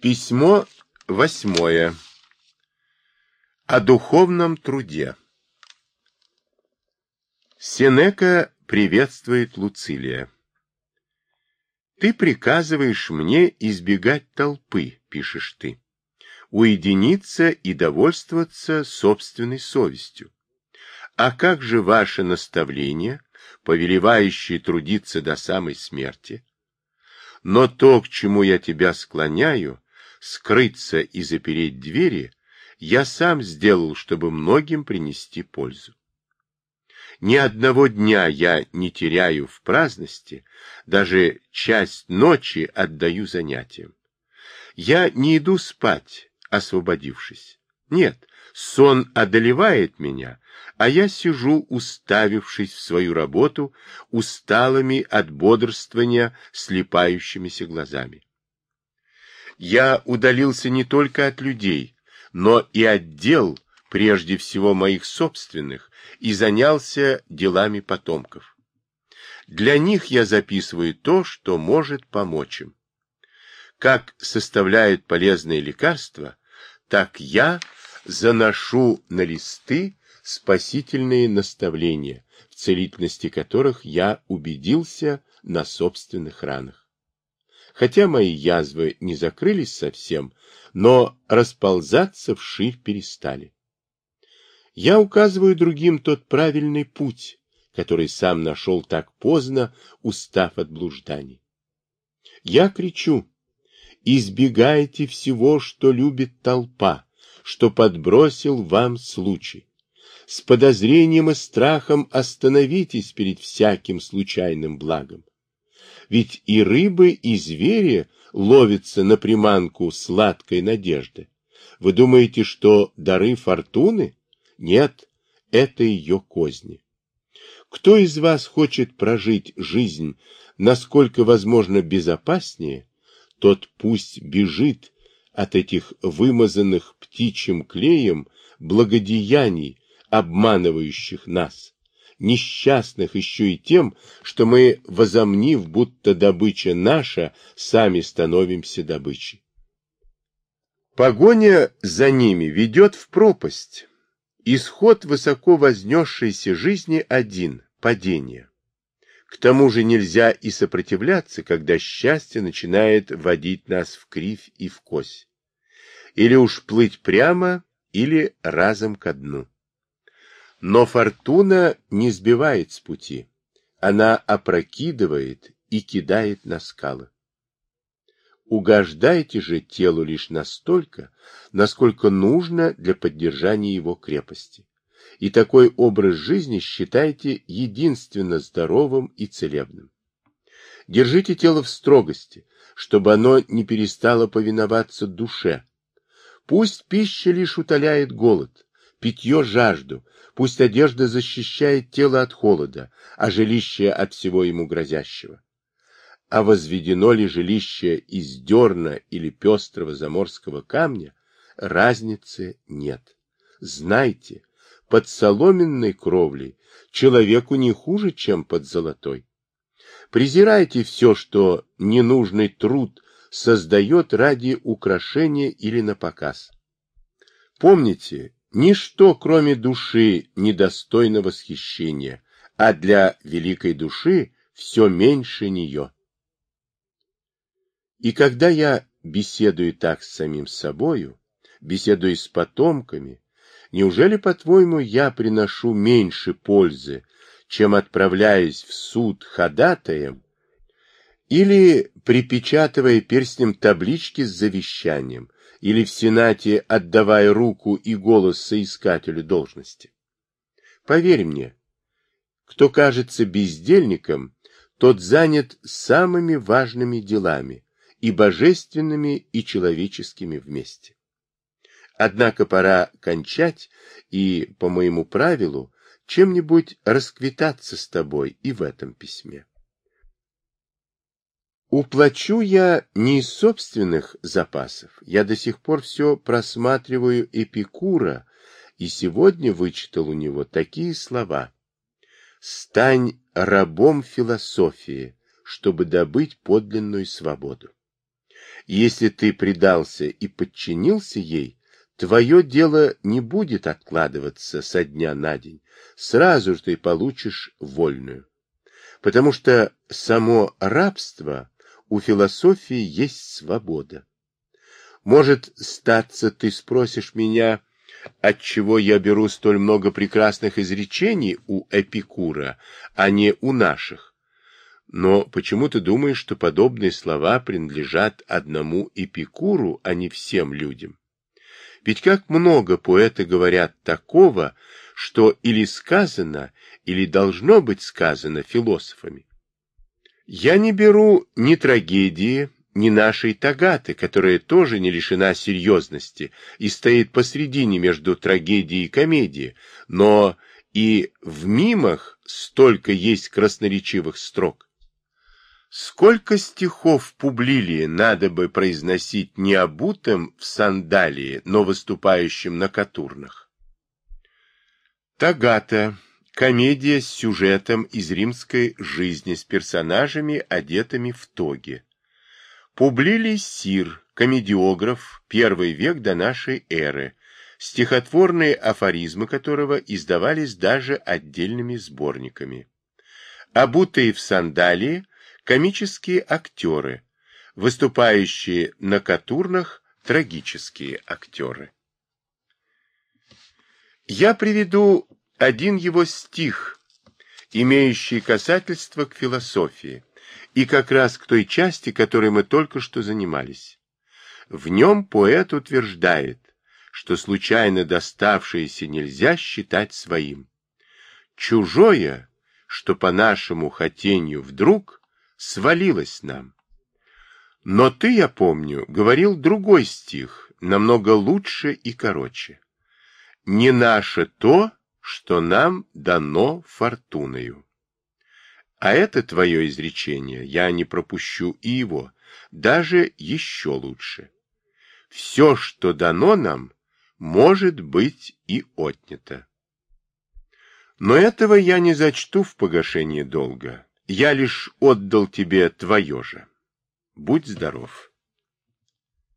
Письмо восьмое. О духовном труде. Сенека приветствует Луцилия. «Ты приказываешь мне избегать толпы», — пишешь ты, «уединиться и довольствоваться собственной совестью. А как же ваше наставление, повелевающее трудиться до самой смерти? Но то, к чему я тебя склоняю, скрыться и запереть двери, я сам сделал, чтобы многим принести пользу. Ни одного дня я не теряю в праздности, даже часть ночи отдаю занятиям. Я не иду спать, освободившись. Нет, сон одолевает меня, а я сижу, уставившись в свою работу, усталыми от бодрствования слепающимися глазами я удалился не только от людей, но и от дел, прежде всего моих собственных, и занялся делами потомков. Для них я записываю то, что может помочь им. Как составляют полезные лекарства, так я заношу на листы спасительные наставления, в целительности которых я убедился на собственных ранах. Хотя мои язвы не закрылись совсем, но расползаться вширь перестали. Я указываю другим тот правильный путь, который сам нашел так поздно, устав от блужданий. Я кричу, избегайте всего, что любит толпа, что подбросил вам случай. С подозрением и страхом остановитесь перед всяким случайным благом. Ведь и рыбы, и звери ловятся на приманку сладкой надежды. Вы думаете, что дары фортуны? Нет, это ее козни. Кто из вас хочет прожить жизнь, насколько возможно безопаснее, тот пусть бежит от этих вымазанных птичьим клеем благодеяний, обманывающих нас несчастных еще и тем, что мы, возомнив, будто добыча наша, сами становимся добычей. Погоня за ними ведет в пропасть. Исход высоко вознесшейся жизни один – падение. К тому же нельзя и сопротивляться, когда счастье начинает водить нас в кривь и в кось. Или уж плыть прямо, или разом ко дну. Но фортуна не сбивает с пути. Она опрокидывает и кидает на скалы. Угождайте же телу лишь настолько, насколько нужно для поддержания его крепости. И такой образ жизни считайте единственно здоровым и целебным. Держите тело в строгости, чтобы оно не перестало повиноваться душе. Пусть пища лишь утоляет голод, питье жажду, пусть одежда защищает тело от холода, а жилище от всего ему грозящего. А возведено ли жилище из дерна или пестрого заморского камня, разницы нет. Знайте, под соломенной кровлей человеку не хуже, чем под золотой. Презирайте все, что ненужный труд создает ради украшения или на показ. Помните, Ничто, кроме души, недостойно восхищения, а для великой души все меньше нее. И когда я беседую так с самим собою, беседую с потомками, неужели, по-твоему, я приношу меньше пользы, чем отправляясь в суд ходатаем или припечатывая перстнем таблички с завещанием, или в Сенате отдавая руку и голос соискателю должности. Поверь мне, кто кажется бездельником, тот занят самыми важными делами, и божественными, и человеческими вместе. Однако пора кончать и, по моему правилу, чем-нибудь расквитаться с тобой и в этом письме. Уплачу я не из собственных запасов. Я до сих пор все просматриваю Эпикура, и сегодня вычитал у него такие слова. «Стань рабом философии, чтобы добыть подлинную свободу». Если ты предался и подчинился ей, твое дело не будет откладываться со дня на день. Сразу же ты получишь вольную. Потому что само рабство у философии есть свобода. Может, статься, ты спросишь меня, отчего я беру столь много прекрасных изречений у Эпикура, а не у наших. Но почему ты думаешь, что подобные слова принадлежат одному Эпикуру, а не всем людям? Ведь как много поэты говорят такого, что или сказано, или должно быть сказано философами. Я не беру ни трагедии, ни нашей Тагаты, которая тоже не лишена серьезности и стоит посредине между трагедией и комедией, но и в мимах столько есть красноречивых строк. Сколько стихов Публилии надо бы произносить не обутым в сандалии, но выступающим на катурнах? Тагата. Комедия с сюжетом из римской жизни с персонажами, одетыми в тоги. Публилий Сир, комедиограф, первый век до нашей эры, стихотворные афоризмы которого издавались даже отдельными сборниками. Обутые в сандалии комические актеры, выступающие на катурнах трагические актеры. Я приведу один его стих, имеющий касательство к философии, и как раз к той части, которой мы только что занимались. В нем поэт утверждает, что случайно доставшееся нельзя считать своим. Чужое, что по нашему хотению вдруг свалилось нам. Но ты, я помню, говорил другой стих, намного лучше и короче. Не наше то, что нам дано фортуною. А это твое изречение, я не пропущу и его, даже еще лучше. Все, что дано нам, может быть и отнято. Но этого я не зачту в погашение долга. Я лишь отдал тебе твое же. Будь здоров.